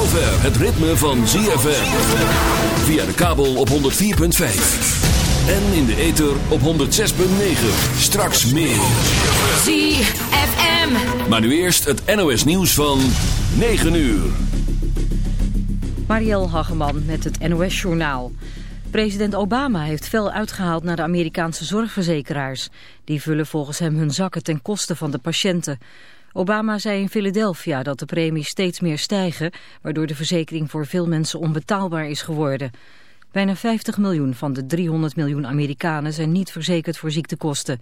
Het ritme van ZFM. Via de kabel op 104.5. En in de ether op 106.9. Straks meer. ZFM. Maar nu eerst het NOS nieuws van 9 uur. Marielle Hageman met het NOS Journaal. President Obama heeft fel uitgehaald naar de Amerikaanse zorgverzekeraars. Die vullen volgens hem hun zakken ten koste van de patiënten. Obama zei in Philadelphia dat de premies steeds meer stijgen, waardoor de verzekering voor veel mensen onbetaalbaar is geworden. Bijna 50 miljoen van de 300 miljoen Amerikanen zijn niet verzekerd voor ziektekosten.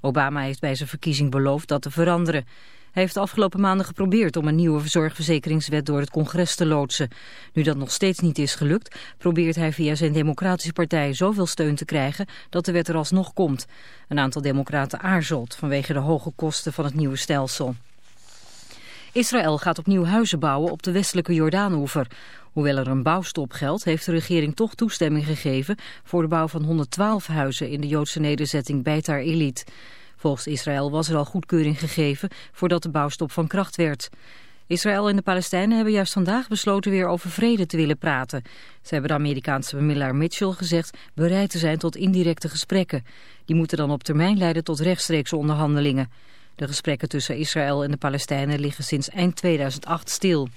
Obama heeft bij zijn verkiezing beloofd dat te veranderen. Hij heeft de afgelopen maanden geprobeerd om een nieuwe zorgverzekeringswet door het congres te loodsen. Nu dat nog steeds niet is gelukt, probeert hij via zijn democratische partij zoveel steun te krijgen dat de wet er alsnog komt. Een aantal democraten aarzelt vanwege de hoge kosten van het nieuwe stelsel. Israël gaat opnieuw huizen bouwen op de westelijke Jordaanoever. Hoewel er een bouwstop geldt, heeft de regering toch toestemming gegeven voor de bouw van 112 huizen in de Joodse nederzetting Beitar Elit. Volgens Israël was er al goedkeuring gegeven voordat de bouwstop van kracht werd. Israël en de Palestijnen hebben juist vandaag besloten weer over vrede te willen praten. Ze hebben de Amerikaanse bemiddelaar Mitchell gezegd bereid te zijn tot indirecte gesprekken. Die moeten dan op termijn leiden tot rechtstreekse onderhandelingen. De gesprekken tussen Israël en de Palestijnen liggen sinds eind 2008 stil.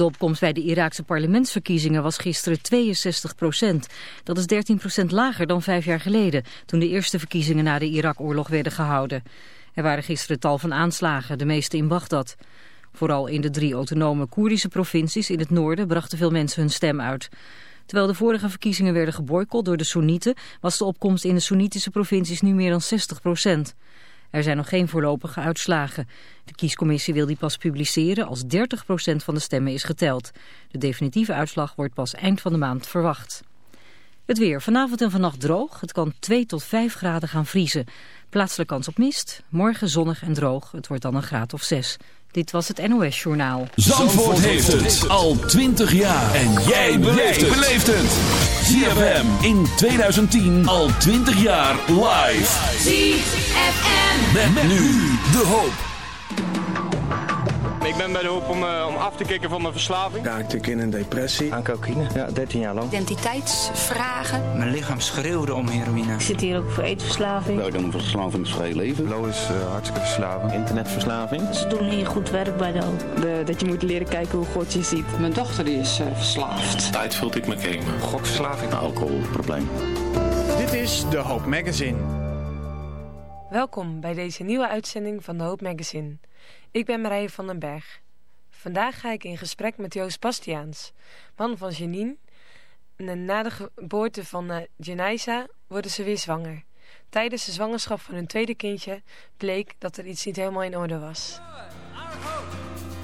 De opkomst bij de Iraakse parlementsverkiezingen was gisteren 62 procent. Dat is 13 procent lager dan vijf jaar geleden, toen de eerste verkiezingen na de Irak-oorlog werden gehouden. Er waren gisteren tal van aanslagen, de meeste in Bagdad. Vooral in de drie autonome Koerdische provincies in het noorden brachten veel mensen hun stem uit. Terwijl de vorige verkiezingen werden geboycott door de Soenieten, was de opkomst in de Soenitische provincies nu meer dan 60 procent. Er zijn nog geen voorlopige uitslagen. De kiescommissie wil die pas publiceren als 30% van de stemmen is geteld. De definitieve uitslag wordt pas eind van de maand verwacht. Het weer. Vanavond en vannacht droog. Het kan 2 tot 5 graden gaan vriezen. Plaatselijk kans op mist. Morgen zonnig en droog. Het wordt dan een graad of 6. Dit was het NOS Journaal. Zandvoort, heeft het al 20 jaar. En jij beleeft het. ZFM in 2010 al 20 jaar live. ZFM. Met, nu de hoop. Ik ben bij de hoop om, uh, om af te kicken van mijn verslaving. Raakte ik in een depressie. Aan cocaïne, ja, 13 jaar lang. Identiteitsvragen. Mijn lichaam schreeuwde om heroïne. Ik zit hier ook voor eetverslaving. Nou, dan verslavingsvrij leven. Flow is uh, hartstikke verslaving. Internetverslaving. Ze doen hier goed werk bij de hoop. De, dat je moet leren kijken hoe God je ziet. Mijn dochter die is uh, verslaafd. Tijd vult ik me gamen. Gokverslaving. Alcoholprobleem. Dit is De Hoop Magazine. Welkom bij deze nieuwe uitzending van De Hoop Magazine. Ik ben Marije van den Berg. Vandaag ga ik in gesprek met Joost Bastiaans, man van Janine. En na de geboorte van uh, worden ze weer zwanger. Tijdens de zwangerschap van hun tweede kindje bleek dat er iets niet helemaal in orde was. Our hope,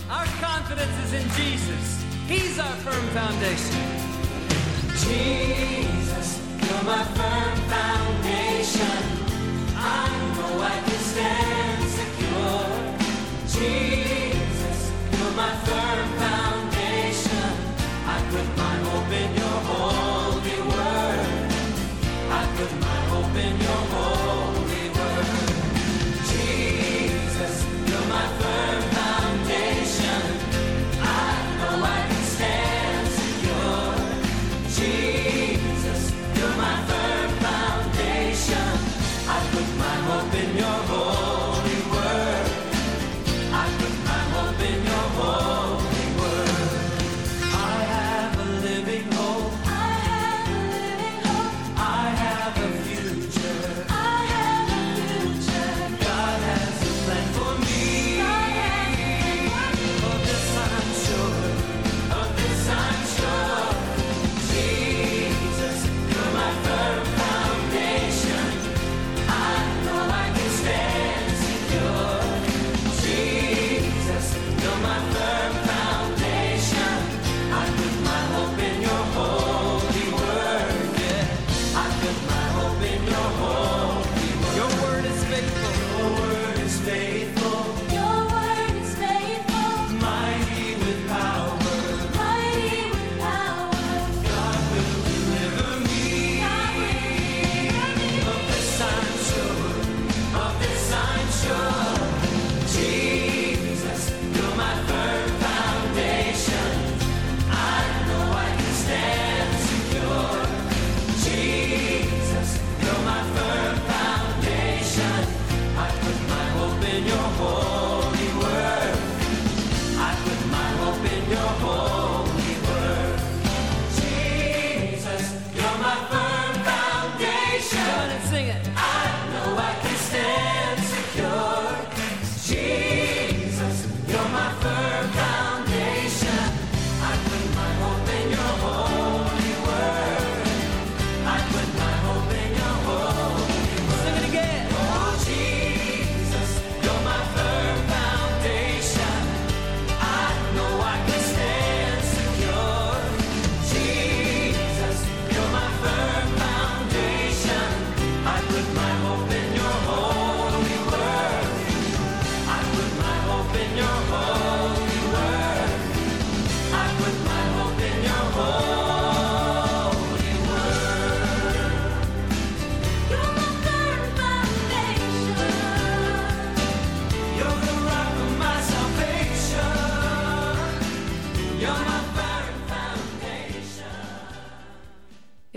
our confidence is in Jesus. He's our firm foundation. Jesus, you're my firm foundation. My firm foundation.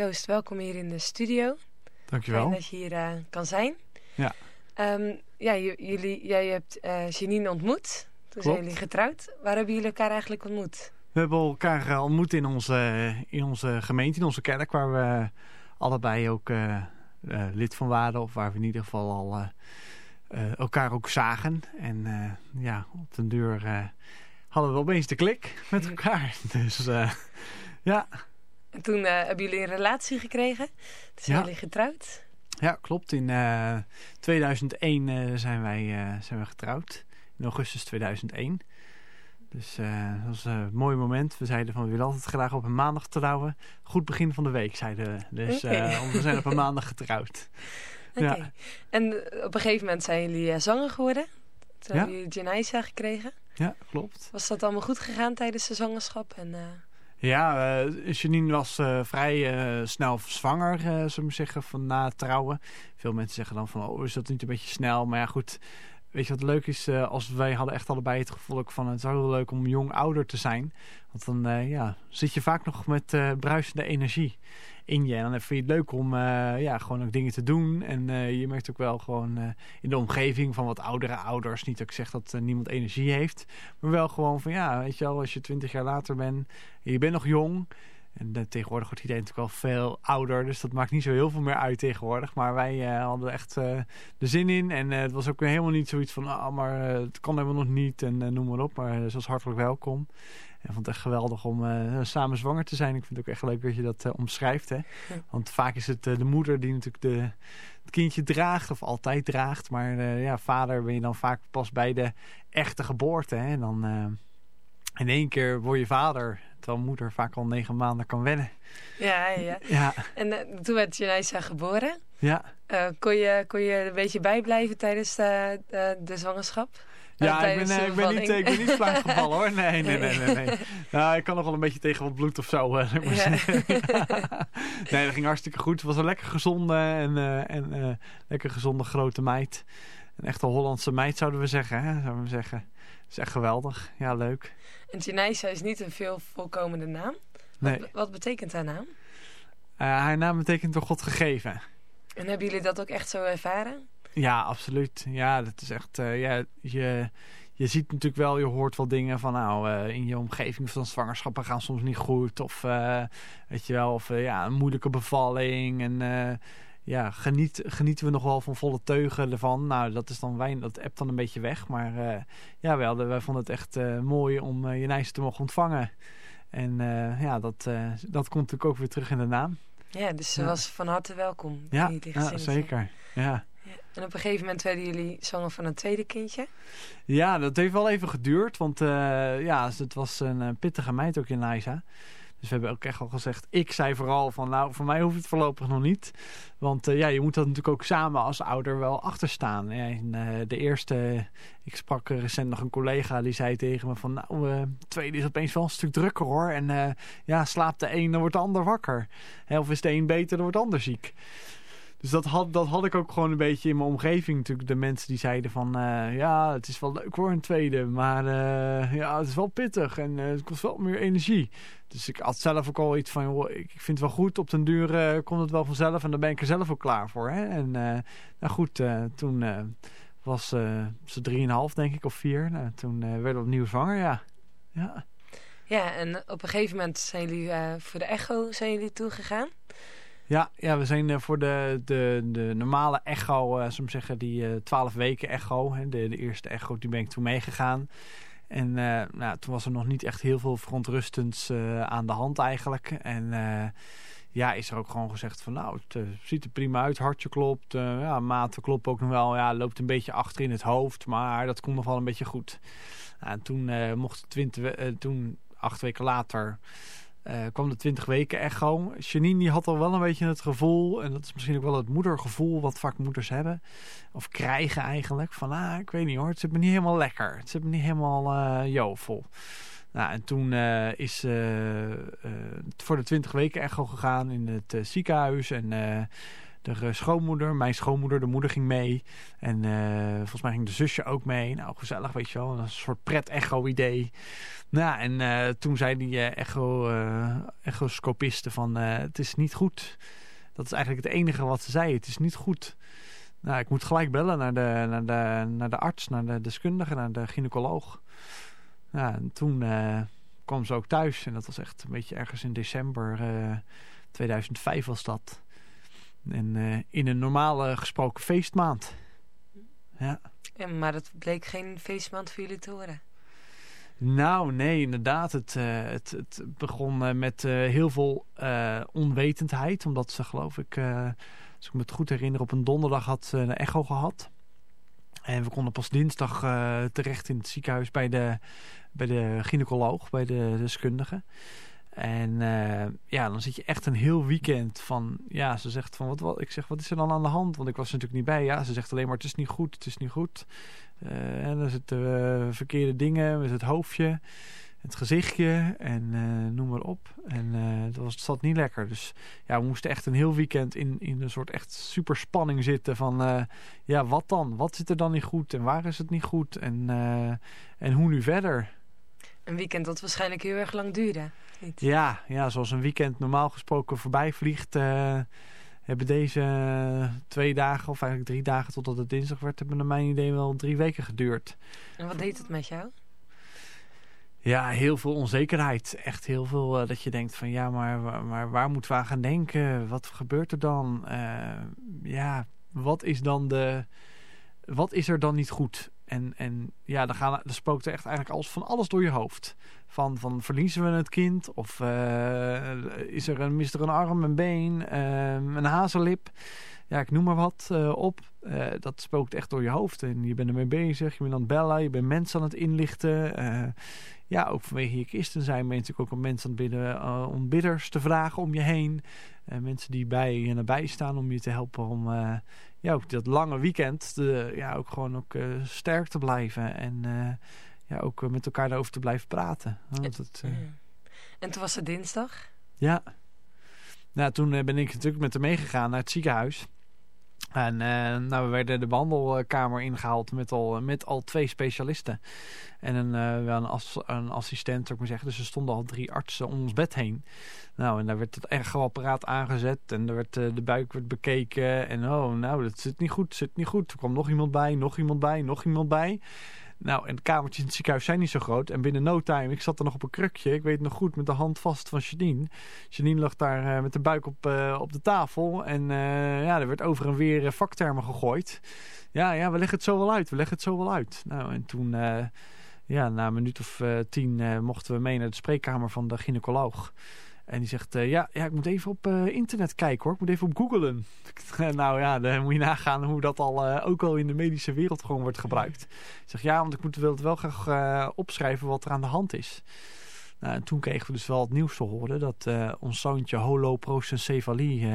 Joost, welkom hier in de studio. Dankjewel. Fijn dat je hier uh, kan zijn. Ja. Um, ja, jullie, jij hebt uh, Janine ontmoet. Toen zijn jullie getrouwd. Waar hebben jullie elkaar eigenlijk ontmoet? We hebben elkaar uh, ontmoet in onze, in onze gemeente, in onze kerk, waar we allebei ook lid van waren. Of waar we in ieder geval al elkaar ook zagen. En ja, op den deur hadden we opeens de klik met elkaar. Dus ja... En toen uh, hebben jullie een relatie gekregen. Toen zijn ja. jullie getrouwd. Ja, klopt. In uh, 2001 uh, zijn, wij, zijn we getrouwd. In augustus 2001. Dus dat was een mooi moment. We zeiden van we willen altijd graag op een maandag trouwen. Goed begin van de week zeiden we. Dus okay. we zijn op een maandag getrouwd. Oké. Okay. Ja. En op een gegeven moment zijn jullie zanger geworden. Toen ja. hebben jullie Janaisa gekregen. Ja, klopt. Was dat allemaal goed gegaan tijdens de zwangerschap? En, ja, uh, Janine was uh, vrij uh, snel zwanger, zullen we zeggen, van na trouwen. Veel mensen zeggen dan van, oh, is dat niet een beetje snel? Maar ja, goed, weet je wat leuk is? als wij hadden echt allebei het gevoel van, het wel heel leuk om jong ouder te zijn. Want dan ja, zit je vaak nog met bruisende energie in je. En dan vind je het leuk om uh, ja, gewoon ook dingen te doen. En uh, je merkt ook wel gewoon uh, in de omgeving van wat oudere ouders. Niet dat ik zeg dat niemand energie heeft. Maar wel gewoon van ja, weet je wel, als je twintig jaar later bent. En je bent nog jong. En tegenwoordig wordt iedereen natuurlijk wel veel ouder. Dus dat maakt niet zo heel veel meer uit tegenwoordig. Maar wij hadden echt de zin in. En het was ook helemaal niet zoiets van... Ah, maar het kan helemaal nog niet. En noem maar op. Maar ze was hartelijk welkom. En vond het echt geweldig om samen zwanger te zijn. Ik vind het ook echt leuk dat je dat omschrijft. Hè? Ja. Want vaak is het de moeder die natuurlijk de, het kindje draagt. Of altijd draagt. Maar ja, vader ben je dan vaak pas bij de echte geboorte. Hè? En dan in één keer word je vader. Terwijl moeder vaak al negen maanden kan wennen. Ja, ja. ja. En toen werd Janaisa geboren. Ja. kon, je, kon je een beetje bijblijven tijdens de, de zwangerschap? Ja, ik ben, ik, ben niet, ik ben niet flauw gevallen hoor. Nee, nee, nee. nee, nee. Nou, ik kan nog wel een beetje tegen wat bloed of zo. Ja. nee, dat ging hartstikke goed. Het was een lekker gezonde en, uh, en uh, lekker gezonde grote meid. Een echte Hollandse meid zouden we zeggen. Hè? Zouden we zeggen. Dat is echt geweldig. Ja, leuk. En Geneisa is niet een veel voorkomende naam. Nee. Wat, wat betekent haar naam? haar naam betekent door God gegeven. En hebben jullie dat ook echt zo ervaren? Ja, absoluut. Ja, dat is echt... Uh, ja, je, je ziet natuurlijk wel, je hoort wel dingen van... nou, uh, in je omgeving van zwangerschappen gaan soms niet goed. Of, weet je wel, of ja, een moeilijke bevalling. En ja, geniet, genieten we nog wel van volle teugen ervan. Nou, dat is dan wijn, dat appt dan een beetje weg. Maar ja, wel, wij vonden het echt mooi om je nijs te mogen ontvangen. En ja, dat, dat komt natuurlijk ook weer terug in de naam. Ja, dus ze ja. was van harte welkom. Ja, ja zeker. Ja. En op een gegeven moment werden jullie zwanger van een tweede kindje? Ja, dat heeft wel even geduurd. Want uh, ja, het was een pittige meid ook in Liza. Dus we hebben ook echt al gezegd, ik zei vooral van nou, voor mij hoeft het voorlopig nog niet. Want ja, je moet dat natuurlijk ook samen als ouder wel achterstaan. En, de eerste, ik sprak recent nog een collega die zei tegen me van nou, uh, tweede is opeens wel een stuk drukker hoor. En ja, slaapt de een, dan wordt de ander wakker. of is de een beter, dan wordt de ander ziek. Dus dat had, dat had ik ook gewoon een beetje in mijn omgeving. Natuurlijk de mensen die zeiden van... Uh, ja, het is wel leuk hoor, een tweede. Maar uh, ja, het is wel pittig en uh, het kost wel meer energie. Dus ik had zelf ook al iets van... Joh, ik vind het wel goed, op den duur komt het wel vanzelf. En dan ben ik er zelf ook klaar voor. Hè? En nou goed, toen was ze drieënhalf denk ik, of vier. Nou, toen werd we opnieuw zwanger, ja. Ja, ja en op een gegeven moment zijn jullie voor de echo zijn jullie toegegaan. Ja, ja, we zijn eh, voor de, de, de normale echo, uh, ik zeggen, die 12 uh, weken echo. Hè, de, eerste echo, die ben ik toen meegegaan. En nou, toen was er nog niet echt heel veel verontrustends aan de hand eigenlijk. En ja, is er ook gewoon gezegd van nou, het ziet er prima uit, hartje klopt. ja, maten klopt ook nog wel, ja, loopt een beetje achter in het hoofd. Maar dat komt nog wel een beetje goed. Nou, en toen mocht 20, toen acht weken later... Uh, kwam de 20 weken echo. Janine die had al wel een beetje het gevoel, en dat is misschien ook wel het moedergevoel wat vaak moeders hebben, of krijgen eigenlijk, van ah, ik weet niet hoor, het zit me niet helemaal lekker. Het zit me niet helemaal uh, jovel. Nou, en toen uh, is voor de 20 weken echo gegaan in het ziekenhuis en de schoonmoeder, mijn schoonmoeder, de moeder ging mee. En uh, volgens mij ging de zusje ook mee. Nou, gezellig, weet je wel. Een soort pret-echo-idee. Nou, en uh, toen zei die echo, echoscopiste van... het is niet goed. Dat is eigenlijk het enige wat ze zei. Het is niet goed. Nou, ik moet gelijk bellen naar de, naar de, naar de arts, naar de deskundige, naar de gynaecoloog. Nou, en toen kwam ze ook thuis. En dat was echt een beetje ergens in december 2005 was dat. En uh, in een normale gesproken feestmaand. Ja. Maar het bleek geen feestmaand voor jullie te horen. Nou, nee, inderdaad. Het, uh, het, het begon uh, met heel veel onwetendheid. Omdat ze, geloof ik, als ik me het goed herinner, op een donderdag had een echo gehad. En we konden pas dinsdag terecht in het ziekenhuis bij de, bij de gynaecoloog, bij de deskundige. En uh, ja, dan zit je echt een heel weekend van... Ja, ze zegt van... Wat, wat, ik zeg, wat is er dan aan de hand? Want ik was er natuurlijk niet bij. Ja, ze zegt alleen maar, het is niet goed, het is niet goed. Uh, en dan zitten uh, verkeerde dingen met het hoofdje, het gezichtje en noem maar op. En dat was, het zat niet lekker. Dus ja, we moesten echt een heel weekend in, in een soort echt superspanning zitten van... ja, wat dan? Wat zit er dan niet goed? En waar is het niet goed? En, en hoe nu verder? Een weekend dat waarschijnlijk heel erg lang duurde. Ja, ja, zoals een weekend normaal gesproken voorbij vliegt... Uh, hebben deze twee dagen, of eigenlijk drie dagen totdat het dinsdag werd... hebben naar mijn idee wel drie weken geduurd. En wat deed het met jou? Ja, heel veel onzekerheid. Echt heel veel uh, dat je denkt van ja, maar, maar waar moeten we aan gaan denken? Wat gebeurt er dan? Uh, ja, wat is dan de... Wat is er dan niet goed? En, en ja, dan, gaan, dan spookt er echt eigenlijk alles, van alles door je hoofd. Van, van verliezen we het kind? Of uh, is er een, mist er een arm, een been, uh, een hazenlip? Ja, ik noem maar wat uh, op. dat spookt echt door je hoofd. En je bent ermee bezig, je bent aan het bellen, je bent mensen aan het inlichten. Ja, ook vanwege je kisten zijn mensen ook een mensen bidden om bidders te vragen om je heen. mensen die bij je nabij staan om je te helpen om ja, ook dat lange weekend de, ja, ook gewoon ook, uh, sterk te blijven. En uh, ja, ook uh, met elkaar daarover te blijven praten. Want het, en toen was het dinsdag? Ja. Nou, toen ben ik natuurlijk met hem meegegaan naar het ziekenhuis. En uh, nou, we werden de behandelkamer ingehaald met al, met al twee specialisten. En een, uh, wel een, as, een assistent, zou ik maar zeggen. Dus er stonden al drie artsen om ons bed heen. Nou, en daar werd het echoapparaat aangezet. En er werd, uh, de buik werd bekeken. En oh, nou, dat zit niet goed, zit niet goed. Er kwam nog iemand bij, nog iemand bij, nog iemand bij. Nou, en de kamertjes in het ziekenhuis zijn niet zo groot. En binnen no time, ik zat er nog op een krukje. Ik weet nog goed, met de hand vast van Janine. Janine lag daar uh, met de buik op, uh, op de tafel. En uh, ja, er werd over en weer vaktermen gegooid. Ja, ja, we leggen het zo wel uit. We leggen het zo wel uit. Nou, en toen, ja, na een minuut of tien mochten we mee naar de spreekkamer van de gynaecoloog. En die zegt, uh, ja, ja, ik moet even op uh, internet kijken hoor. Ik moet even op googlen. nou ja, dan moet je nagaan hoe dat al uh, ook al in de medische wereld gewoon wordt gebruikt. Ik zeg, ja, want ik moet, wil het wel graag opschrijven wat er aan de hand is. Nou, en toen kregen we dus wel het nieuws te horen dat ons zoontje holoprosencefalie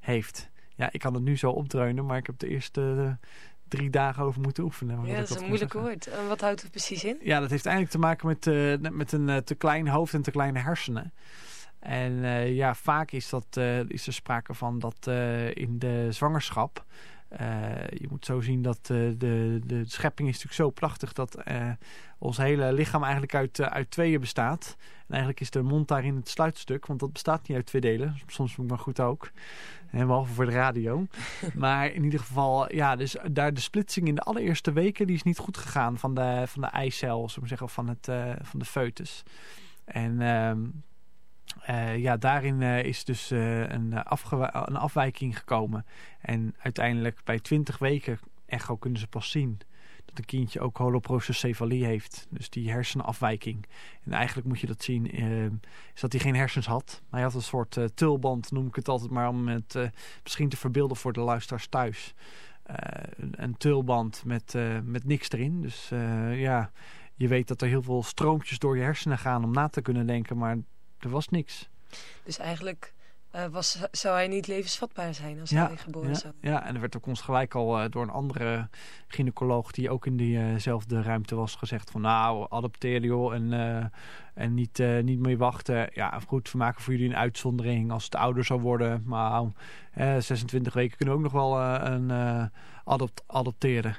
heeft. Ja, ik kan het nu zo opdreunen, maar ik heb de eerste drie dagen over moeten oefenen. Ja, dat is een moeilijk woord. En wat houdt het precies in? Ja, dat heeft eigenlijk te maken met, met een te klein hoofd en te kleine hersenen. En uh, ja, vaak is, dat, is er sprake van dat in de zwangerschap... je moet zo zien dat de, de schepping is natuurlijk zo prachtig... dat ons hele lichaam eigenlijk uit, uit tweeën bestaat. En eigenlijk is de mond daarin het sluitstuk, want dat bestaat niet uit twee delen. Soms moet ik maar goed ook. En behalve voor de radio. maar in ieder geval, ja, dus daar de splitsing in de allereerste weken, die is niet goed gegaan van de, van de eicel, we zeggen, of van, het, van de foetus. En uh, ja, daarin uh, is dus een, een afwijking gekomen. En uiteindelijk bij 20 weken echo kunnen ze pas zien dat een kindje ook holoprosencefalie heeft. Dus die hersenafwijking. En eigenlijk moet je dat zien, is dat hij geen hersens had. Maar hij had een soort tulband, noem ik het altijd maar, om het misschien te verbeelden voor de luisteraars thuis. een, een tulband met, met niks erin. Dus ja, je weet dat er heel veel stroompjes door je hersenen gaan om na te kunnen denken, maar er was niks. Dus eigenlijk uh, was, zou hij niet levensvatbaar zijn als ja, hij geboren ja, zou Ja, en er werd ook ons gelijk al uh, door een andere gynaecoloog die ook in diezelfde uh ruimte was gezegd van nou, adopteer joh en, en niet, niet meer wachten. Ja, goed, we maken voor jullie een uitzondering als het ouder zou worden. Maar 26 weken kunnen we ook nog wel een adopt adopteren.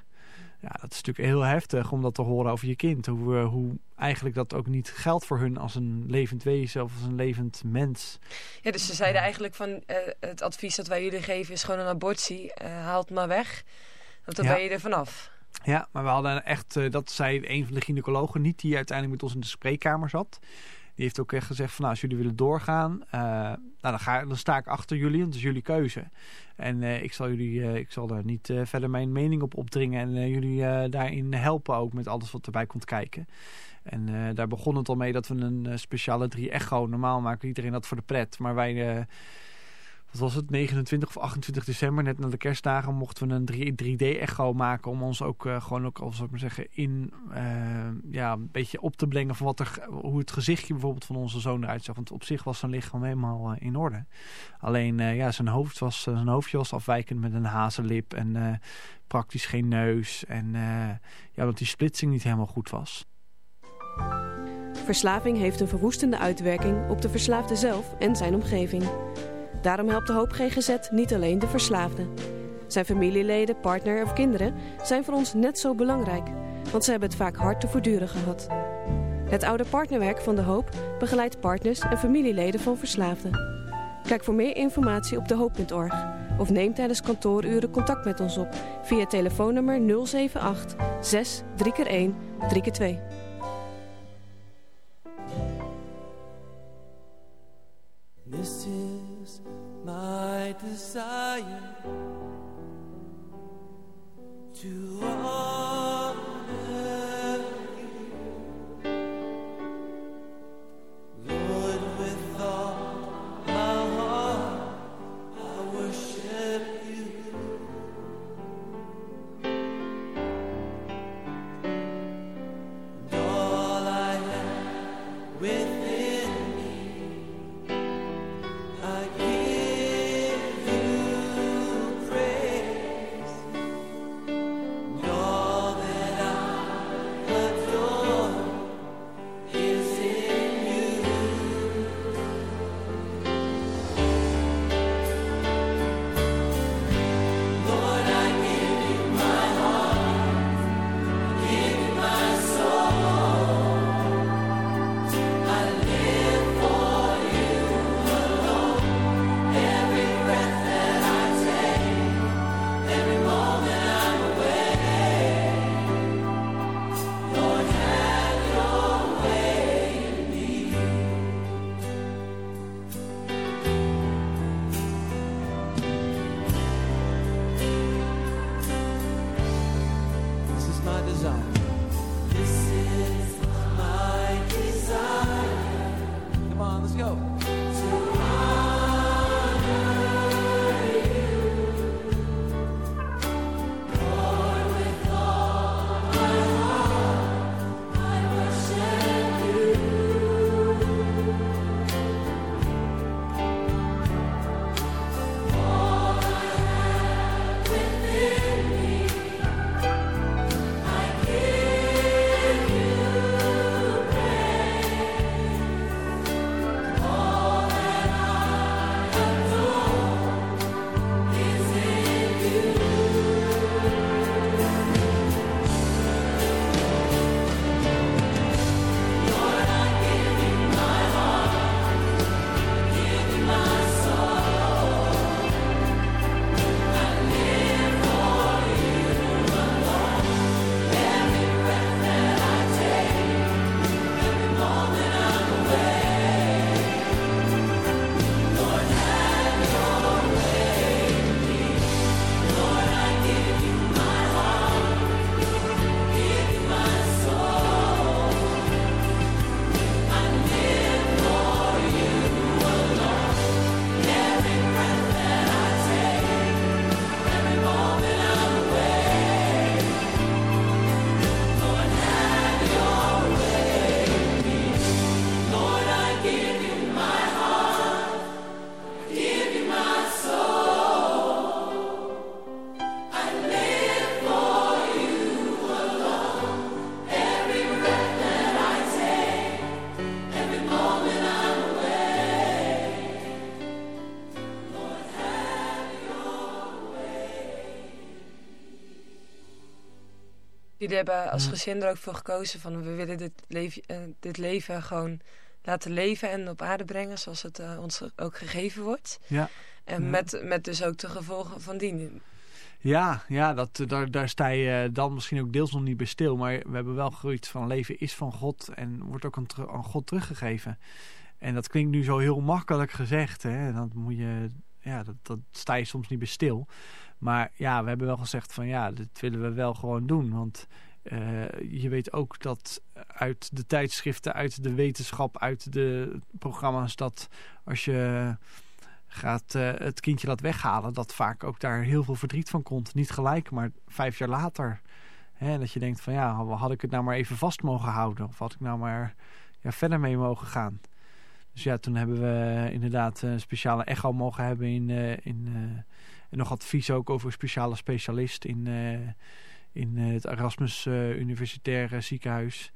Ja, dat is natuurlijk heel heftig om dat te horen over je kind. Hoe, hoe eigenlijk dat ook niet geldt voor hun als een levend wezen of als een levend mens. Ja, dus ze zeiden eigenlijk van uh, het advies dat wij jullie geven is gewoon een abortie. Uh, haal het maar weg, want dan ja. ben je er vanaf. Ja, maar we hadden echt, uh, dat zei een van de gynaecologen niet, die uiteindelijk met ons in de spreekkamer zat. Die heeft ook echt gezegd van nou, als jullie willen doorgaan, uh, nou, dan, ga, dan sta ik achter jullie, want het is jullie keuze. En uh, ik, zal jullie, uh, ik zal daar niet verder mijn mening op opdringen en jullie daarin helpen ook met alles wat erbij komt kijken. En daar begon het al mee dat we een speciale 3-echo... Normaal maken iedereen dat voor de pret. Maar wij, wat was het, 29 of 28 december... net na de kerstdagen mochten we een 3D-echo maken... om ons ook gewoon ook, als ik maar zeggen... in ja, een beetje op te brengen van wat er, hoe het gezichtje bijvoorbeeld van onze zoon eruit zag. Want op zich was zijn lichaam helemaal in orde. Alleen ja, zijn, hoofd was, zijn hoofdje was afwijkend met een hazenlip... en praktisch geen neus. En ja, dat die splitsing niet helemaal goed was. Verslaving heeft een verwoestende uitwerking op de verslaafde zelf en zijn omgeving. Daarom helpt de Hoop GGZ niet alleen de verslaafde. Zijn familieleden, partner of kinderen zijn voor ons net zo belangrijk, want ze hebben het vaak hard te voortduren gehad. Het oude partnerwerk van de Hoop begeleidt partners en familieleden van verslaafden. Kijk voor meer informatie op dehoop.org of neem tijdens kantooruren contact met ons op via telefoonnummer 078 6 3x1 3x2. This is my desire to honor Jullie hebben als gezin er ook voor gekozen van we willen dit, leven, uh, dit leven gewoon laten leven en op aarde brengen zoals het uh, ons ook gegeven wordt. Ja. En. Met, met dus ook de gevolgen van dien. Ja, ja dat, daar, daar sta je dan misschien ook deels nog niet bij stil. Maar we hebben wel gegroeid van leven is van God en wordt ook aan, aan God teruggegeven. En dat klinkt nu zo heel makkelijk gezegd. Hè? Dat moet je, ja, dat, dat sta je soms niet bij stil. Maar ja, we hebben wel gezegd van ja, dit willen we wel gewoon doen. Want uh, je weet ook dat uit de tijdschriften, uit de wetenschap, uit de programma's... dat als je gaat uh, het kindje laat weghalen... dat vaak ook daar heel veel verdriet van komt. Niet gelijk, maar vijf jaar later. Hè, dat je denkt van ja, had ik het nou maar even vast mogen houden? Of had ik nou maar ja, verder mee mogen gaan? Dus ja, toen hebben we inderdaad een speciale echo mogen hebben in... Uh, in en nog advies ook over een speciale specialist in, uh, in het Erasmus uh, Universitaire Ziekenhuis.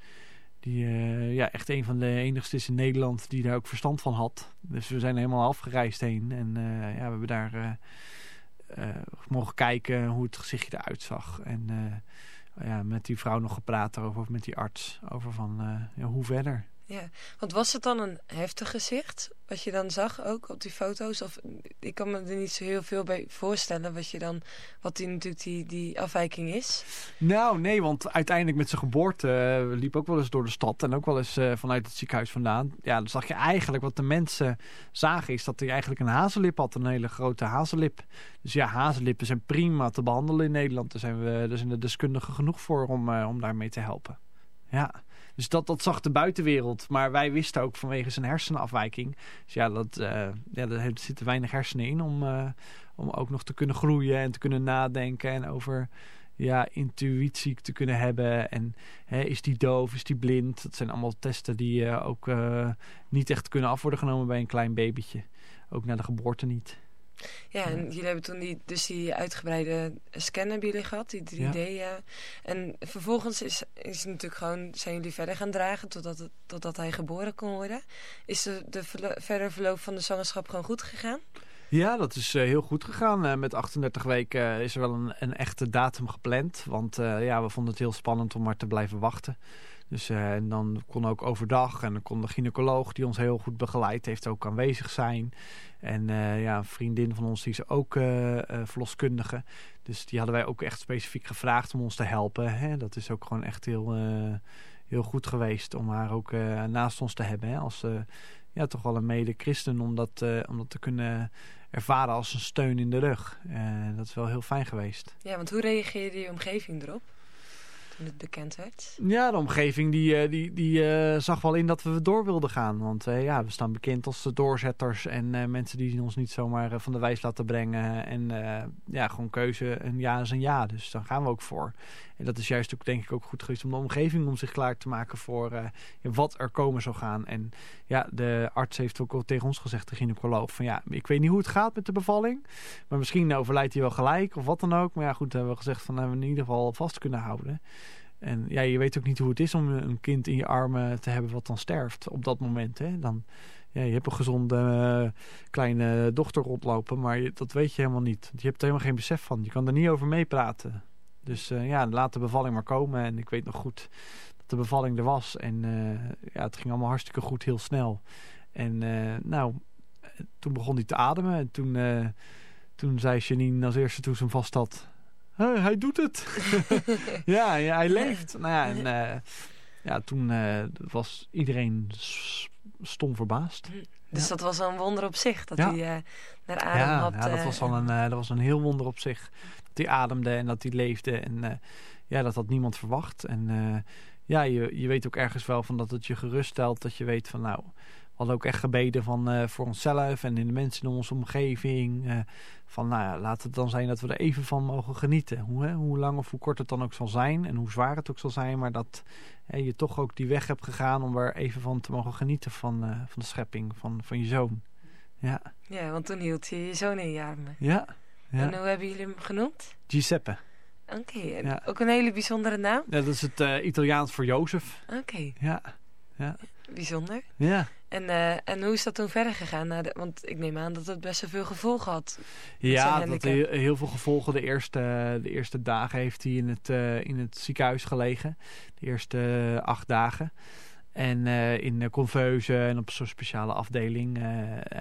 Die ja, echt een van de enigste is in Nederland die daar ook verstand van had. Dus we zijn helemaal afgereisd heen. En ja, we hebben daar mogen kijken hoe het gezichtje eruit zag. En ja, met die vrouw nog gepraat over, met die arts, over van hoe verder. Ja, want was het dan een heftig gezicht wat je dan zag ook op die foto's? Of ik kan me er niet zo heel veel bij voorstellen wat je dan, wat die natuurlijk die, die afwijking is. Nou, nee, want uiteindelijk met zijn geboorte uh, liep ook wel eens door de stad en ook wel eens uh, vanuit het ziekenhuis vandaan. Ja, dan zag je eigenlijk wat de mensen zagen is dat hij eigenlijk een hazellip had, een hele grote hazellip. Dus ja, hazenlippen zijn prima te behandelen in Nederland. Daar zijn we, daar zijn de deskundigen genoeg voor om, uh, om daarmee te helpen. Ja. Dus dat, dat zag de buitenwereld. Maar wij wisten ook vanwege zijn hersenafwijking. Dus ja, dat, uh, ja, er zitten weinig hersenen in om, uh, om ook nog te kunnen groeien en te kunnen nadenken. En over ja, intuïtie te kunnen hebben. En hè, is die doof, is die blind? Dat zijn allemaal testen die uh, ook niet echt kunnen af worden genomen bij een klein babytje. Ook na de geboorte niet. Ja, en jullie hebben toen die, dus die uitgebreide scan hebben jullie gehad, die 3D. Ja. En vervolgens is, is natuurlijk gewoon, zijn jullie verder gaan dragen totdat, het, totdat hij geboren kon worden. Is de, de verlo verder verloop van de zwangerschap gewoon goed gegaan? Ja, dat is uh, heel goed gegaan. Uh, met 38 weken uh, is er wel een, een echte datum gepland. Want ja, we vonden het heel spannend om maar te blijven wachten. Dus uh, en dan kon ook overdag en dan kon de gynaecoloog die ons heel goed begeleid heeft ook aanwezig zijn. En uh, ja, een vriendin van ons die is ook uh, verloskundige. Dus die hadden wij ook echt specifiek gevraagd om ons te helpen. Hè? Dat is ook gewoon echt heel, heel goed geweest om haar ook naast ons te hebben. Hè? Als ja, toch wel een mede-christen om dat, om dat te kunnen ervaren als een steun in de rug. dat is wel heel fijn geweest. Ja, want hoe reageerde je omgeving erop? Toen het bekend werd? Ja, de omgeving die, die, die uh, zag wel in dat we door wilden gaan. Want uh, ja, we staan bekend als de doorzetters en mensen die ons niet zomaar van de wijs laten brengen. En ja, gewoon keuze, een ja is een ja. Dus dan gaan we ook voor. En dat is juist ook denk ik ook goed geweest om de omgeving om zich klaar te maken voor ja, wat er komen zou gaan. En ja, de arts heeft ook al tegen ons gezegd, de gynaecoloog, van ja, ik weet niet hoe het gaat met de bevalling. Maar misschien overlijdt hij wel gelijk of wat dan ook. Maar ja, goed, hebben we gezegd van hebben we in ieder geval vast kunnen houden. En ja, je weet ook niet hoe het is om een kind in je armen te hebben wat dan sterft op dat moment. Hè? Dan, ja, je hebt een gezonde uh, kleine dochter rondlopen, maar dat weet je helemaal niet. Je hebt er helemaal geen besef van. Je kan er niet over meepraten. Dus uh, ja, laat de bevalling maar komen. En ik weet nog goed dat de bevalling er was. En uh, ja, het ging allemaal hartstikke goed, heel snel. En nou, toen begon hij te ademen. En toen, toen zei Janine als eerste toen ze hem vast had hij, hij doet het. ja, ja, hij leeft. Nou ja, en uh, ja, toen uh, was iedereen stom verbaasd. Dus ja. dat was een wonder op zich, dat ja. hij uh, naar adem ja, had. Ja, dat was, al een, dat was een heel wonder op zich. Hij ademde en dat hij leefde. En ja, dat had niemand verwacht. En ja, je, je weet ook ergens wel van dat het je gerust stelt. Dat je weet van nou, we hadden ook echt gebeden van, uh, voor onszelf en in de mensen in onze omgeving. Uh, van nou ja, laat het dan zijn dat we er even van mogen genieten. Hoe, hè, hoe lang of hoe kort het dan ook zal zijn en hoe zwaar het ook zal zijn. Maar dat hè, je toch ook die weg hebt gegaan om er even van te mogen genieten van, uh, van de schepping, van, van je zoon. Ja. ja, want toen hield je je zoon in je armen. Ja. Ja. En hoe hebben jullie hem genoemd? Giuseppe. Oké, okay, ja. ook een hele bijzondere naam? Ja, dat is het Italiaans voor Jozef. Oké. Okay. Ja, ja. Bijzonder. Ja. En, uh, en hoe is dat toen verder gegaan? De, want ik neem aan dat het best wel veel gevolgen had. Ja, dat heel, heel, veel gevolgen. De eerste, de eerste dagen heeft hij in het, uh, in het ziekenhuis gelegen. De eerste acht dagen. En uh, in Conveuze en op zo'n speciale afdeling. Uh,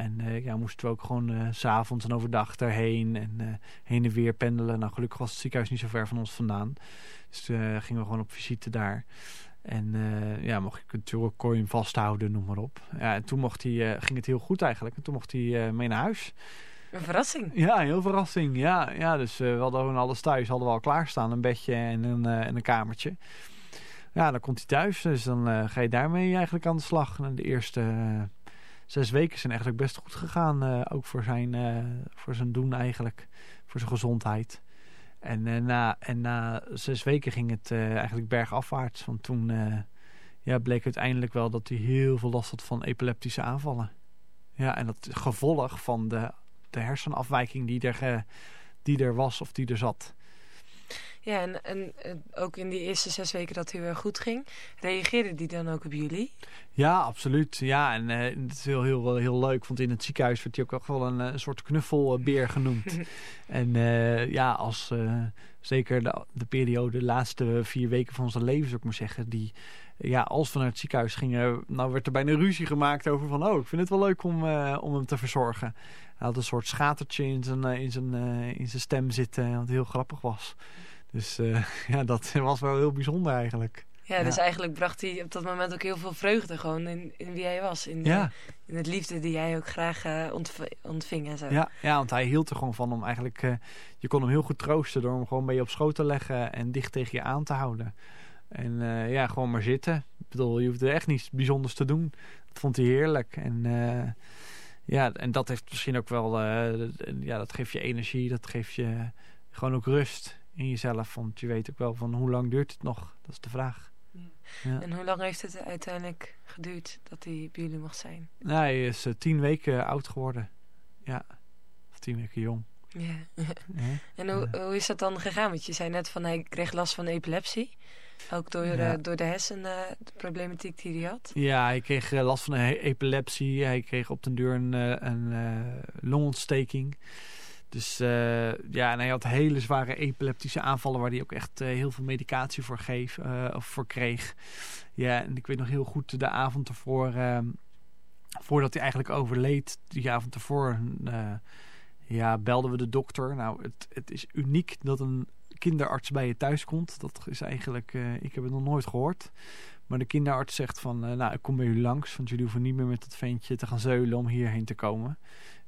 en ja, moesten we ook gewoon s s'avonds en overdag daarheen. En heen en weer pendelen. Nou, gelukkig was het ziekenhuis niet zo ver van ons vandaan. Dus gingen we gewoon op visite daar. En ja, mocht ik natuurlijk coin vasthouden, noem maar op. Ja, en toen mocht hij, ging het heel goed eigenlijk. En toen mocht hij mee naar huis. Een verrassing. Ja, heel verrassing. Ja, ja dus we hadden gewoon alles thuis. Hadden we al klaarstaan. Een bedje en een, en een kamertje. Ja, dan komt hij thuis. Dus dan uh, ga je daarmee eigenlijk aan de slag. En de eerste uh, zes weken zijn eigenlijk best goed gegaan. Uh, ook voor zijn, voor zijn doen eigenlijk. Voor zijn gezondheid. En, na, en na zes weken ging het eigenlijk bergafwaarts. Want toen ja, bleek uiteindelijk wel dat hij heel veel last had van epileptische aanvallen. Ja, en dat gevolg van de, de hersenafwijking die er, die er was of die er zat. Ja, en, en, ook in die eerste zes weken dat hij weer goed ging, reageerde die dan ook op jullie? Ja, absoluut. Ja, en uh, het is heel, heel, heel leuk, want in het ziekenhuis werd hij ook echt wel een, een soort knuffelbeer genoemd. en uh, ja, als uh, zeker de, de periode, de laatste vier weken van zijn leven, zou ik maar zeggen, die, ja, als we naar het ziekenhuis gingen, nou werd er bijna ruzie gemaakt over van, oh, ik vind het wel leuk om, om hem te verzorgen. Hij had een soort schatertje in zijn, in zijn, in zijn stem zitten, wat heel grappig was. Dus uh, ja, dat was wel heel bijzonder eigenlijk. Ja, dus eigenlijk bracht hij op dat moment ook heel veel vreugde gewoon in, in wie hij was. In, de, ja. in het liefde die jij ook graag uh, ontv ontving en zo. Ja, ja, want hij hield er gewoon van om eigenlijk... Uh, je kon hem heel goed troosten door hem gewoon bij je op schoot te leggen en dicht tegen je aan te houden. En ja, gewoon maar zitten. Ik bedoel, je hoefde echt niets bijzonders te doen. Dat vond hij heerlijk. En ja, en dat heeft misschien ook wel... ja, dat geeft je energie, dat geeft je gewoon ook rust in jezelf. Want je weet ook wel van hoe lang duurt het nog? Dat is de vraag. Ja. En hoe lang heeft het uiteindelijk geduurd dat hij bij jullie mocht zijn? Nou, hij is uh, tien weken oud geworden. Ja, of tien weken jong. Ja. ja. En hoe, hoe is dat dan gegaan? Want je zei net van hij kreeg last van epilepsie. Ook door, uh, door de hersenproblematiek die hij had? Ja, hij kreeg uh, last van een epilepsie. Hij kreeg op den deur een, een longontsteking. Dus uh, ja, en hij had hele zware epileptische aanvallen waar hij ook echt uh, heel veel medicatie voor, geef, uh, voor kreeg. Ja, en ik weet nog heel goed de avond ervoor, voordat hij eigenlijk overleed, die avond ervoor, ja, belden we de dokter. Nou, het, het is uniek dat een kinderarts bij je thuis komt. Dat is eigenlijk, ik heb het nog nooit gehoord. Maar de kinderarts zegt van, nou, ik kom bij jullie langs, want jullie hoeven niet meer met dat ventje te gaan zeulen om hierheen te komen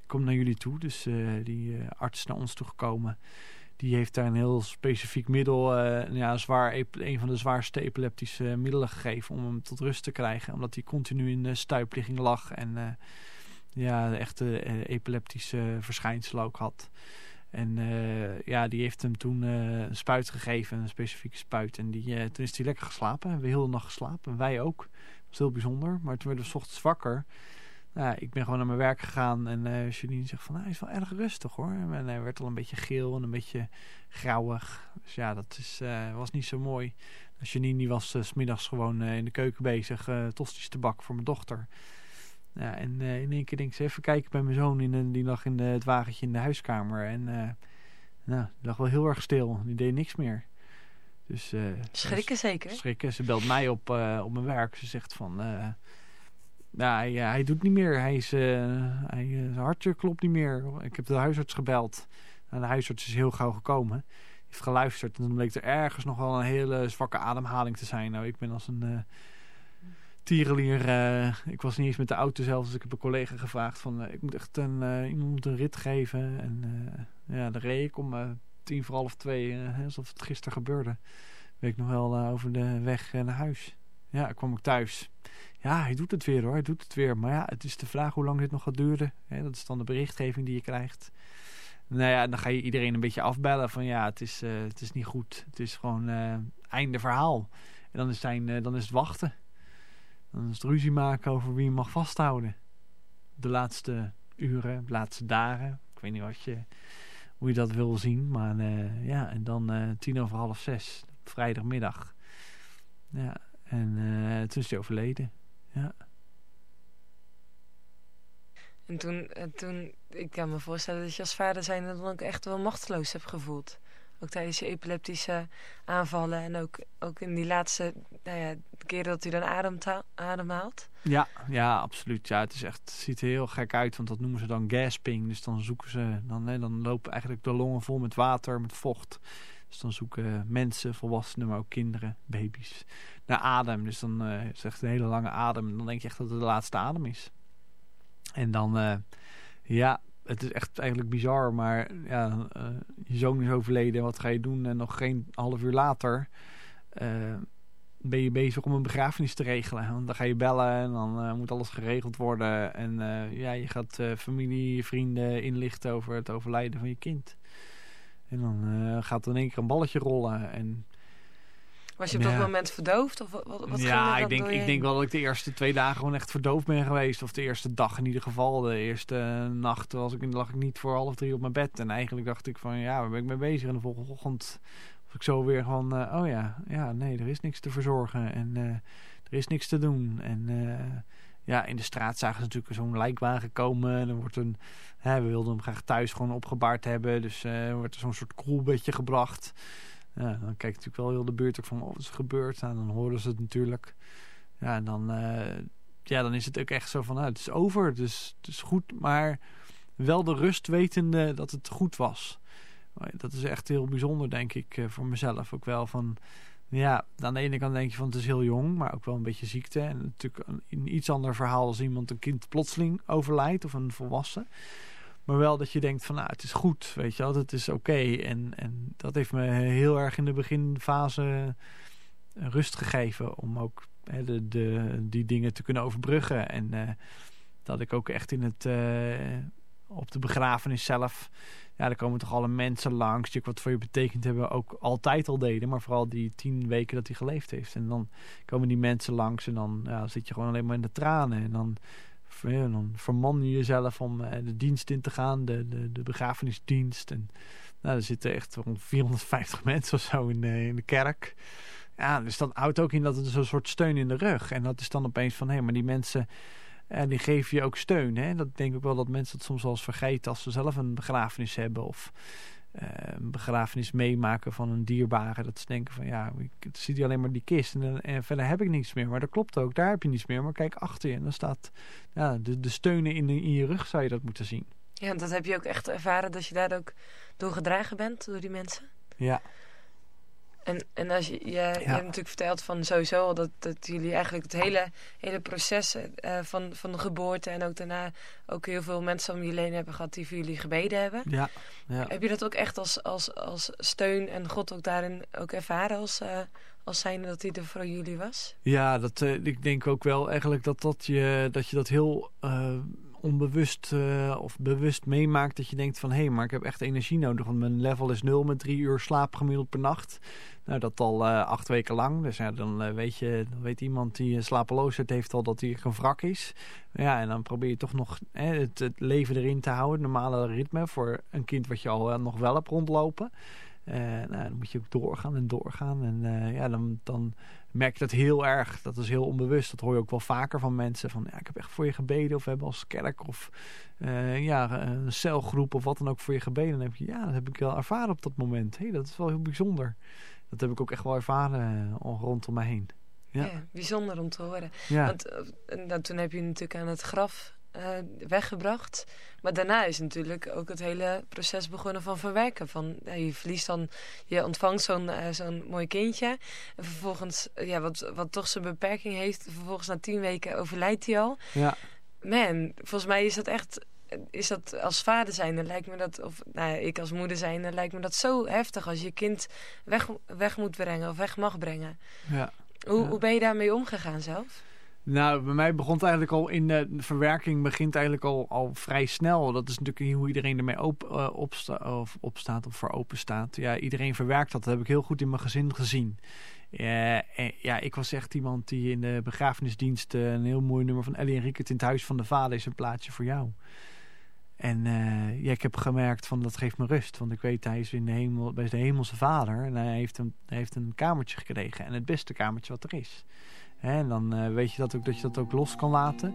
komt naar jullie toe. Dus uh, die uh, arts naar ons toegekomen. Die heeft daar een heel specifiek middel, uh, ja, zwaar, een van de zwaarste epileptische middelen gegeven om hem tot rust te krijgen. Omdat hij continu in stuipligging lag en ja, echte epileptische verschijnselen ook had. En ja, die heeft hem toen een spuit gegeven, een specifieke spuit. En die, toen is hij lekker geslapen. We hebben heel de nacht geslapen. Wij ook. Dat was heel bijzonder. Maar toen werden we s ochtends wakker ik ben gewoon naar mijn werk gegaan en uh, Janine zegt van, nou, hij is wel erg rustig hoor. En hij werd al een beetje geel en een beetje grauwig. Dus ja, dat is, uh, was niet zo mooi. Janine die was uh, smiddags gewoon in de keuken bezig tostjes te bakken voor mijn dochter. Ja, en in één keer denk ik ze even kijken bij mijn zoon. In, die lag in de, het wagentje in de huiskamer. En nou, die lag wel heel erg stil. Die deed niks meer. Dus, schrikken zeker? Schrikken. Ze belt mij op, op mijn werk. Ze zegt van ja, hij, hij, doet niet meer. Hij is, uh, hij, eh, zijn hartje klopt niet meer. Ik heb de huisarts gebeld. En de huisarts is heel gauw gekomen. Heeft geluisterd. En dan bleek er ergens nog wel een hele zwakke ademhaling te zijn. Nou, ik ben als een uh, ik was niet eens met de auto zelf. Dus ik heb een collega gevraagd van... ik moet echt een, iemand een rit geven. En ja, dan reed ik om tien voor half twee. alsof het gisteren gebeurde. Weet nog wel over de weg naar huis. Ja, kwam ik thuis. Ja, hij doet het weer hoor, hij doet het weer. Maar ja, het is de vraag hoe lang dit nog gaat duren. dat is dan de berichtgeving die je krijgt. Nou ja, dan ga je iedereen een beetje afbellen van ja, het is, uh, het is niet goed. Het is gewoon uh, einde verhaal. En dan is, zijn, uh, dan is het wachten. Dan is het ruzie maken over wie je mag vasthouden. De laatste uren, de laatste dagen. Ik weet niet wat je, hoe je dat wil zien. Maar ja, en dan tien over half zes, vrijdagmiddag. Ja, en toen is hij overleden. Ja. En toen, toen, ik kan me voorstellen dat je als vader zijn dan ook echt wel machteloos hebt gevoeld. Ook tijdens je epileptische aanvallen en ook, ook in die laatste nou ja, keer dat u dan ademhaalt. Ja, ja, absoluut. Ja, het is echt, ziet er heel gek uit, want dat noemen ze dan gasping. Dus dan zoeken ze, dan, hè, dan lopen eigenlijk de longen vol met water, met vocht. Dus dan zoeken mensen, volwassenen, maar ook kinderen, baby's, naar adem. Dus dan uh, is echt een hele lange adem. En dan denk je echt dat het de laatste adem is. En dan, uh, ja, het is echt eigenlijk bizar. Maar ja, uh, je zoon is overleden. Wat ga je doen? En nog geen half uur later ben je bezig om een begrafenis te regelen. Want dan ga je bellen en dan moet alles geregeld worden. En ja, je gaat familie, vrienden inlichten over het overlijden van je kind. En dan uh, gaat er in één keer een balletje rollen. En, Was je op ja. dat moment verdoofd? Of wat, wat ja, ik denk, ik denk wel dat ik de eerste twee dagen gewoon echt verdoofd ben geweest. Of de eerste dag in ieder geval. De eerste nacht was ik, lag ik niet voor half drie op mijn bed. En eigenlijk dacht ik van ja, waar ben ik mee bezig? En de volgende ochtend was ik zo weer gewoon... Uh, oh ja, ja, nee, er is niks te verzorgen. En er is niks te doen. En ja, in de straat zagen ze natuurlijk zo'n lijkwagen komen. Dan wordt een, hè, we wilden hem graag thuis gewoon opgebaard hebben. Dus uh, wordt er zo'n soort koelbedje gebracht. Ja, dan kijkt natuurlijk wel heel de buurt ook van, oh, wat is gebeurd? Nou, dan horen ze het natuurlijk. Ja, en dan, uh, ja, dan is het ook echt zo van, nou, het is over. Dus het is goed, maar wel de rust wetende dat het goed was. Dat is echt heel bijzonder, denk ik, uh, voor mezelf ook wel. Van, ja, aan de ene kant denk je van het is heel jong, maar ook wel een beetje ziekte. En natuurlijk een, iets ander verhaal als iemand een kind plotseling overlijdt of een volwassen. Maar wel dat je denkt van nou het is goed, weet je wel, het is oké. En, en dat heeft me heel erg in de beginfase rust gegeven om ook hè, de, de, die dingen te kunnen overbruggen. En uh, dat ik ook echt in het, uh, op de begrafenis zelf ja, er komen toch alle mensen langs die ook wat voor je betekend hebben, ook altijd al deden, maar vooral die tien weken dat hij geleefd heeft. En dan komen die mensen langs en dan ja, zit je gewoon alleen maar in de tranen. En dan, dan verman je jezelf om uh, de dienst in te gaan, de, de, de begrafenisdienst. En nou, er zitten echt rond 450 mensen of zo in de, in de kerk. Ja, dus dat houdt ook in dat het een soort steun in de rug. En dat is dan opeens van, hé, hey, maar die mensen en die geven je ook steun. Hè? Dat denk ik wel dat mensen het soms wel eens vergeten als ze zelf een begrafenis hebben. Of uh, een begrafenis meemaken van een dierbare. Dat ze denken van ja, ik zie die alleen maar die kist. En, en, verder heb ik niets meer. Maar dat klopt ook, daar heb je niets meer. Maar kijk achter je en dan staat ja, de, de steunen in, in je rug zou je dat moeten zien. Ja, dat heb je ook echt ervaren dat je daar ook door gedragen bent door die mensen? Ja, en, en als je, je, ja. je hebt natuurlijk verteld van sowieso dat, dat jullie eigenlijk het hele, hele proces uh, van, van de geboorte en ook daarna ook heel veel mensen om jullie heen hebben gehad die voor jullie gebeden hebben. Ja. ja. Heb je dat ook echt als, als, als steun en God ook daarin ook ervaren als, uh, als zijnde dat hij er voor jullie was? Ja, dat, uh, ik denk ook wel eigenlijk dat, dat, je, dat je dat heel onbewust uh, of bewust meemaakt dat je denkt van... hé, hey, maar ik heb echt energie nodig, want mijn level is nul met drie uur slaap gemiddeld per nacht. Nou, dat al uh, acht weken lang. Dus ja, dan, uh, weet je, dan weet iemand die slapeloosheid heeft al dat hij een wrak is. Ja, en dan probeer je toch nog het, het, leven erin te houden, het normale ritme... voor een kind wat je al nog wel hebt rondlopen. nou, dan moet je ook doorgaan en doorgaan. En ja, dan... dan merk je dat heel erg. Dat is heel onbewust. Dat hoor je ook wel vaker van mensen. Van ja, ik heb echt voor je gebeden. Of we hebben als kerk of uh, ja, een celgroep of wat dan ook voor je gebeden. Dan heb je, ja, dat heb ik wel ervaren op dat moment. Hé, hey, dat is wel heel bijzonder. Dat heb ik ook echt wel ervaren uh, rondom me heen. Ja. ja. bijzonder om te horen. Ja. Want uh, toen heb je natuurlijk aan het graf uh, weggebracht. Maar daarna is natuurlijk ook het hele proces begonnen van verwerken. Van, je verliest dan, je ontvangt zo'n uh, zo'n mooi kindje. En vervolgens, ja, wat, wat toch zijn beperking heeft, vervolgens na tien weken overlijdt hij al. Ja. Man, volgens mij is dat echt is dat als vader zijn, dan lijkt me dat, of nou ik als moeder zijn, dan lijkt me dat zo heftig als je kind weg, weg moet brengen of weg mag brengen. Ja. Hoe, ja. hoe ben je daarmee omgegaan zelf? Nou, bij mij begon het eigenlijk al in de verwerking begint eigenlijk al, al vrij snel. Dat is natuurlijk hoe iedereen ermee op, uh, of opstaat of voor open staat. Ja, iedereen verwerkt dat. Dat heb ik heel goed in mijn gezin gezien. Uh, ja, ik was echt iemand die in de begrafenisdienst een heel mooi nummer van Ellie Enrique in het huis van de vader is een plaatje voor jou. En uh, ja, ik heb gemerkt van dat geeft me rust. Want ik weet, hij is in de hemel, bij de hemelse vader. En hij heeft, een, hij heeft een kamertje gekregen. En het beste kamertje wat er is. En dan uh, weet je dat ook, dat je dat ook los kan laten.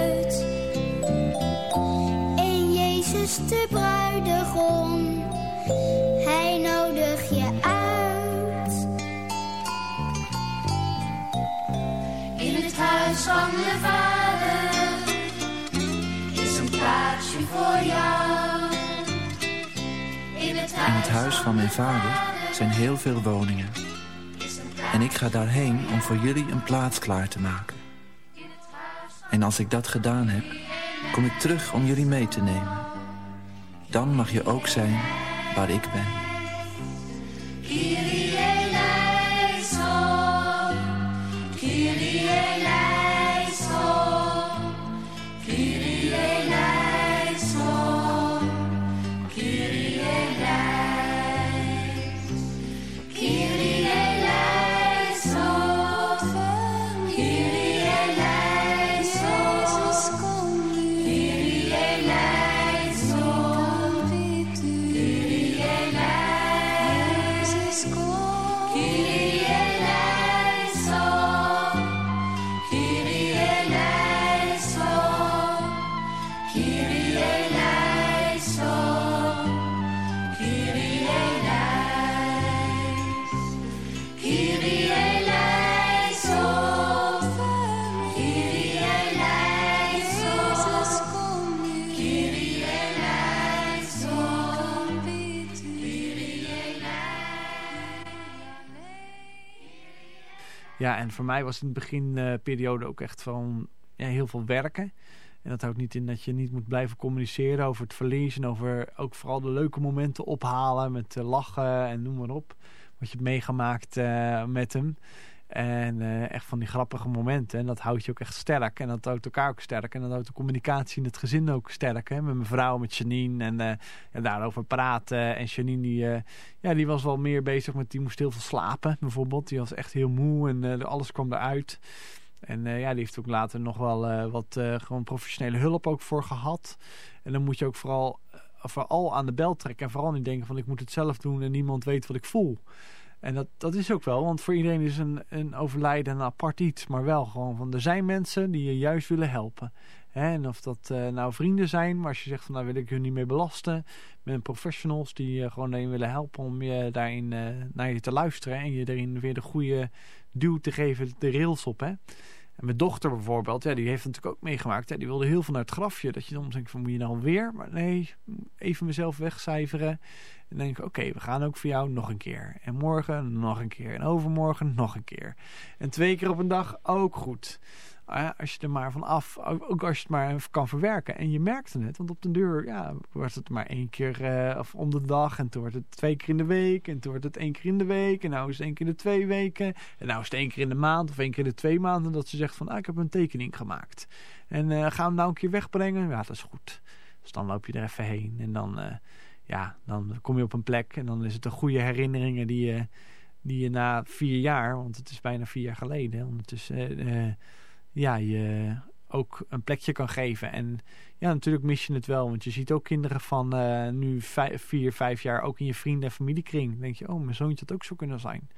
bruidegom, hij nodig je uit. In het huis van je vader is een plaatsje voor jou. In het huis, In het huis van mijn vader zijn heel veel woningen. En ik ga daarheen om voor jullie een plaats klaar te maken. En als ik dat gedaan heb, kom ik terug om jullie mee te nemen. Dan mag je ook zijn waar ik ben. Ja, en voor mij was in het beginperiode ook echt van ja, heel veel werken. En dat houdt niet in dat je niet moet blijven communiceren over het verlies. En over ook vooral de leuke momenten ophalen met uh, lachen en noem maar op. Wat je hebt meegemaakt uh, met hem. En uh, echt van die grappige momenten. En dat houdt je ook echt sterk. En dat houdt elkaar ook sterk. En dat houdt de communicatie in het gezin ook sterk. Hè? Met mijn vrouw, met Janine. En, en daarover praten. En Janine die, uh, ja, die was wel meer bezig met... Die moest heel veel slapen bijvoorbeeld. Die was echt heel moe. En alles kwam eruit. En ja, die heeft ook later nog wel wat gewoon professionele hulp ook voor gehad. En dan moet je ook vooral, vooral aan de bel trekken. En vooral niet denken van ik moet het zelf doen. En niemand weet wat ik voel. En dat, dat is ook wel, want voor iedereen is een, een overlijden een apart iets. Maar wel gewoon van, er zijn mensen die je juist willen helpen. En of dat uh, nou vrienden zijn, maar als je zegt van, nou wil ik hun niet meer belasten. Met professionals die je gewoon daarin willen helpen om je daarin uh, naar je te luisteren. En je erin weer de goede duw te geven, de rails op. Hè? Mijn dochter bijvoorbeeld, die heeft het natuurlijk ook meegemaakt. Hè? Die wilde heel veel naar het grafje. Dat je dan denkt van, moet je nou weer? Maar nee, even mezelf wegcijferen. En denk ik, oké, we gaan ook voor jou nog een keer. En morgen nog een keer. En overmorgen nog een keer. En twee keer op een dag ook goed. Als je er maar van af, ook als je het maar kan verwerken. En je merkte het, want op de deur ja, wordt het maar één keer uh, of om de dag. En toen wordt het twee keer in de week. En toen wordt het één keer in de week. En nou is het één keer in de twee weken. En nou is het één keer in de maand of één keer in de twee maanden. Dat ze zegt van, ah, ik heb een tekening gemaakt. En uh, gaan we hem nou een keer wegbrengen? Ja, dat is goed. Dus dan loop je er even heen. En dan ja, dan kom je op een plek en dan is het de goede herinneringen die je, die je na vier jaar, want het is bijna vier jaar geleden, ondertussen, ja, je ook een plekje kan geven. En ja, natuurlijk mis je het wel, want je ziet ook kinderen van uh, nu vijf, vier, vijf jaar ook in je vrienden- en familiekring. Dan denk je, oh, mijn zoontje had ook zo kunnen zijn.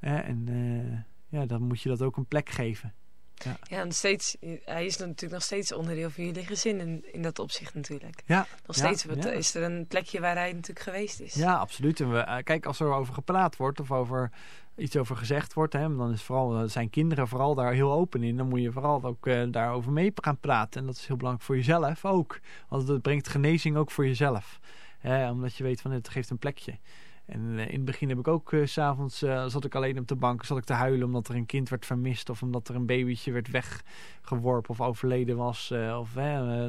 en uh, ja, dan moet je dat ook een plek geven. Ja, ja en steeds, hij is natuurlijk nog steeds onderdeel van jullie gezin in, in dat opzicht natuurlijk. Ja. Nog steeds wat, is er een plekje waar hij natuurlijk geweest is. Ja, absoluut. En we, kijk, als er over gepraat wordt of over iets over gezegd wordt, hè, dan is vooral, zijn kinderen vooral daar heel open in. Dan moet je vooral ook uh, daarover mee gaan praten. En dat is heel belangrijk voor jezelf ook. Want het brengt genezing ook voor jezelf. Hè, omdat je weet van het geeft een plekje. En uh, in het begin heb ik ook, uh, s'avonds zat ik alleen op de bank, zat ik te huilen omdat er een kind werd vermist. Of omdat er een babytje werd weggeworpen of overleden was. of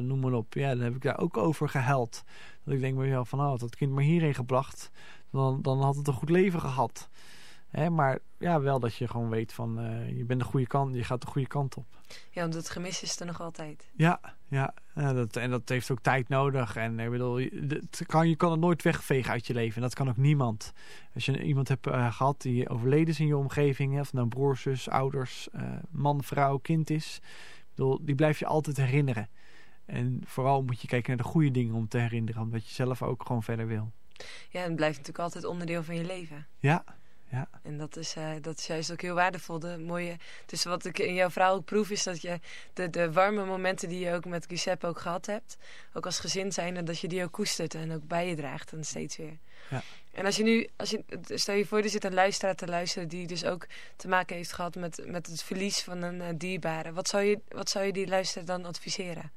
noem maar op. Ja, dan heb ik daar ook over gehuild. Dat ik denk bij mezelf van, oh, had dat kind maar hierheen gebracht. Dan, dan had het een goed leven gehad. Hè, maar ja, wel dat je gewoon weet van uh, je bent de goede kant, je gaat de goede kant op. Ja, want het gemis is er nog altijd. Ja, ja. dat, en dat heeft ook tijd nodig. En ik bedoel, het kan, je kan het nooit wegvegen uit je leven. En dat kan ook niemand. Als je iemand hebt uh, gehad die overleden is in je omgeving, of nou broer, zus, ouders, uh, man, vrouw, kind is. Ik bedoel, die blijf je altijd herinneren. En vooral moet je kijken naar de goede dingen om te herinneren, omdat je zelf ook gewoon verder wil. Ja, en het blijft natuurlijk altijd onderdeel van je leven. Ja, ja. En dat is, uh, dat is juist ook heel waardevol. De mooie, dus wat ik in jouw verhaal ook proef is dat je de, de warme momenten die je ook met Giuseppe ook gehad hebt, ook als gezin zijn, dat je die ook koestert en ook bij je draagt en steeds weer. Ja. En als je nu, als je, stel je voor, er zit een luisteraar te luisteren die dus ook te maken heeft gehad met, met het verlies van een uh, dierbare. Wat zou, je, wat zou je die luisteraar dan adviseren?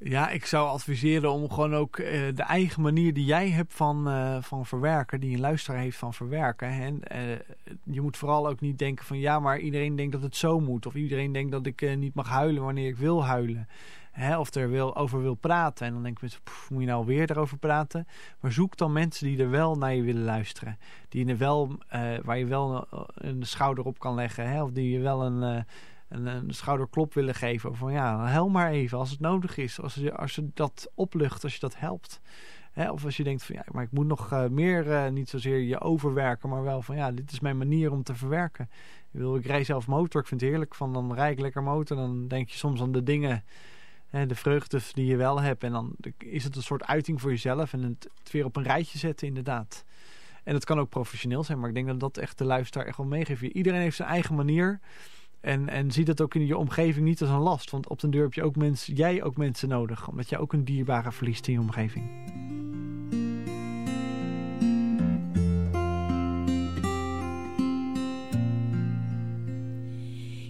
Ja, ik zou adviseren om gewoon ook uh, de eigen manier die jij hebt van, uh, van verwerken, die een luisteraar heeft van verwerken. En uh, je moet vooral ook niet denken van ja, maar iedereen denkt dat het zo moet. Of iedereen denkt dat ik niet mag huilen wanneer ik wil huilen. Hè, of er wil, over wil praten. En dan denk ik, moet je nou weer erover praten? Maar zoek dan mensen die er wel naar je willen luisteren. Die er wel, waar je wel een, een, schouder op kan leggen. Hè, of die je wel een een, een schouderklop willen geven. Van ja, hel maar even als het nodig is. Als je, als je dat oplucht, als je dat helpt. Hè, of als je denkt van ja, maar ik moet nog uh, meer, uh, niet zozeer je overwerken, maar wel van ja, dit is mijn manier om te verwerken. Ik, wil, ik rij zelf motor, ik vind het heerlijk. Van dan rijd ik lekker motor, dan denk je soms aan de dingen, de vreugde die je wel hebt. En dan is het een soort uiting voor jezelf en het, weer op een rijtje zetten inderdaad. En het kan ook professioneel zijn, maar ik denk dat dat echt de luisteraar echt wel meegeeft. Iedereen heeft zijn eigen manier. En, en zie dat ook in je omgeving niet als een last. Want op den deur heb je ook mensen, jij ook mensen nodig. Omdat je ook een dierbare verliest in je omgeving.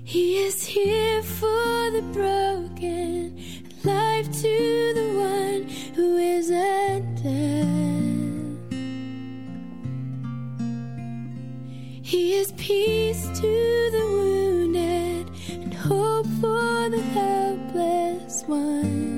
He is here for the broken, life to the one who is undone. He is peace to the wounded and hope for the helpless one.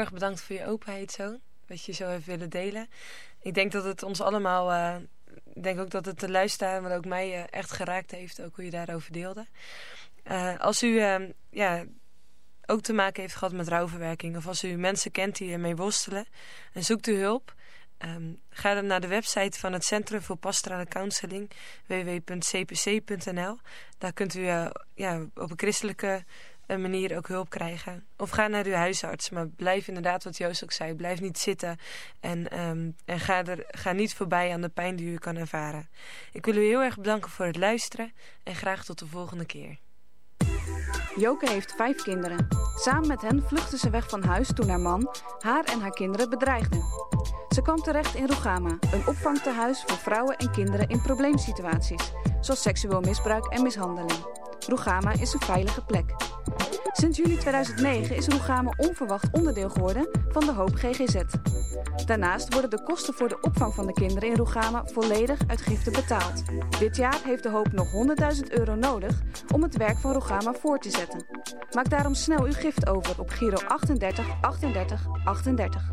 erg bedankt voor je openheid zo. Wat je zo heeft willen delen. Ik denk dat het ons allemaal... Uh, ik denk ook dat het de luisteraar, maar ook mij uh, echt geraakt heeft. Ook hoe je daarover deelde. Uh, als u ja, ook te maken heeft gehad met rouwverwerking... of als u mensen kent die ermee worstelen... en zoekt u hulp... Um, ga dan naar de website van het Centrum voor Pastorale Counseling, www.cpc.nl. Daar kunt u ja, op een christelijke manier ook hulp krijgen. Of ga naar uw huisarts, maar blijf inderdaad wat Joost ook zei. Blijf niet zitten en, um, en ga, er, ga niet voorbij aan de pijn die u kan ervaren. Ik wil u heel erg bedanken voor het luisteren en graag tot de volgende keer. Joke heeft vijf kinderen. Samen met hen vluchtte ze weg van huis toen haar man haar en haar kinderen bedreigde. Ze kwam terecht in Rugama, een opvangtehuis voor vrouwen en kinderen in probleemsituaties, zoals seksueel misbruik en mishandeling. Rugama is een veilige plek. Sinds juli 2009 is Rugama onverwacht onderdeel geworden van de Hoop GGZ. Daarnaast worden de kosten voor de opvang van de kinderen in Rugama volledig uit giften betaald. Dit jaar heeft de Hoop nog 100.000 euro nodig om het werk van Rugama voor te zetten. Maak daarom snel uw gift over op Giro 38 38 38.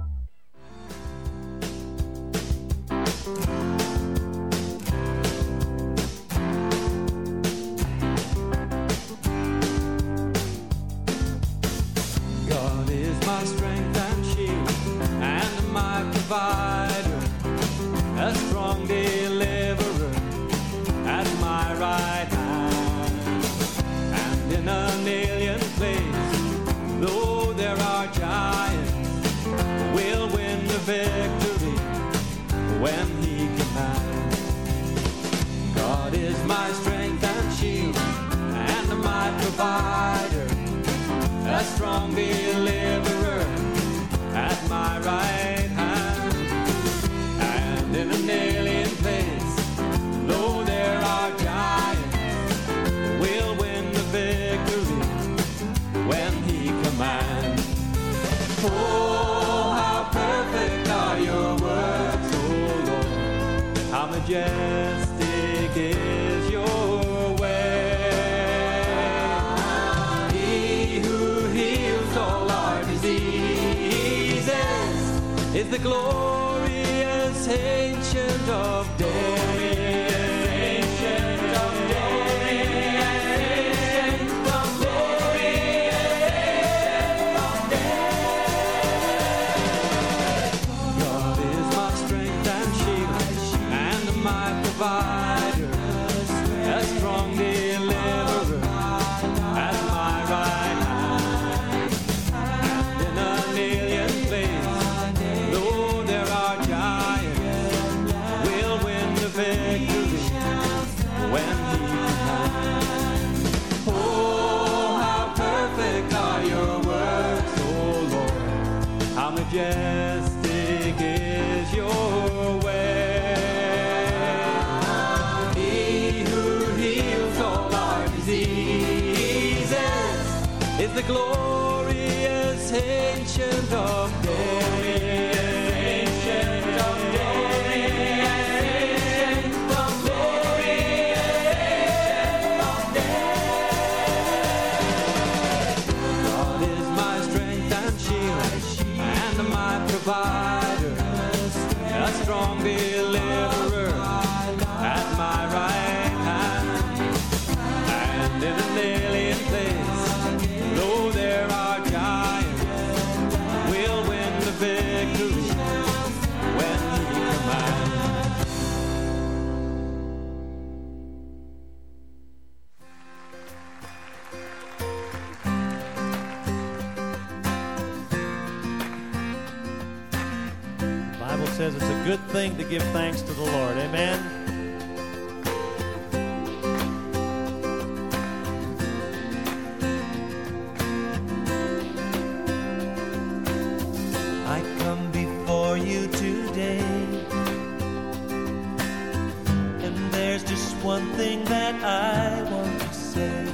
Deliverer at my right hand And in. Though there are giants, we'll win the victory when He commands. Oh, how perfect are your words, oh Lord. The glory ancient of one thing that I want to say.